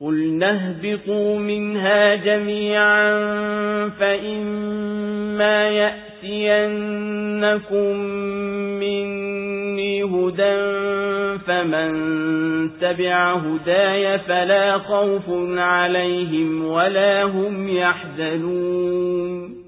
قُلْ نَهْبِطُوا مِنْهَا جَمِيعًا فَإِمَّا يَأْتِيَنَّكُم مِّنِّي هُدًى فَمَن تَبِعَ هُدَايَ فَلَا خَوْفٌ عَلَيْهِمْ وَلَا هُمْ يَحْزَنُونَ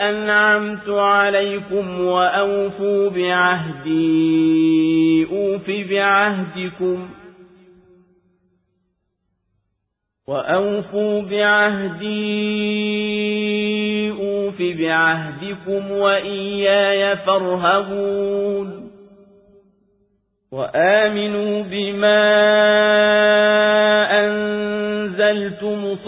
أَنْعَمْتُ عَلَيْكُمْ وَأَوْفُوا بِعَهْدِي أُوفِ بِعَهْدِكُمْ. وَأَوْفُوا بِعَهْدِي أُوفِ بِعَهْدِكُمْ وَإِيَّايَ فَارْهَبُونِ. وَآمِنُوا بِمَا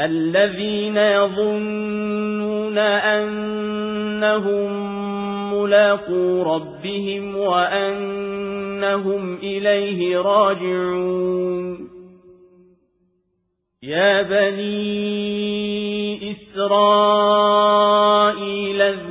الذين يظنون أنهم ملاقو ربهم وأنهم إليه راجعون. يا بني إسرائيل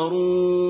ينصرون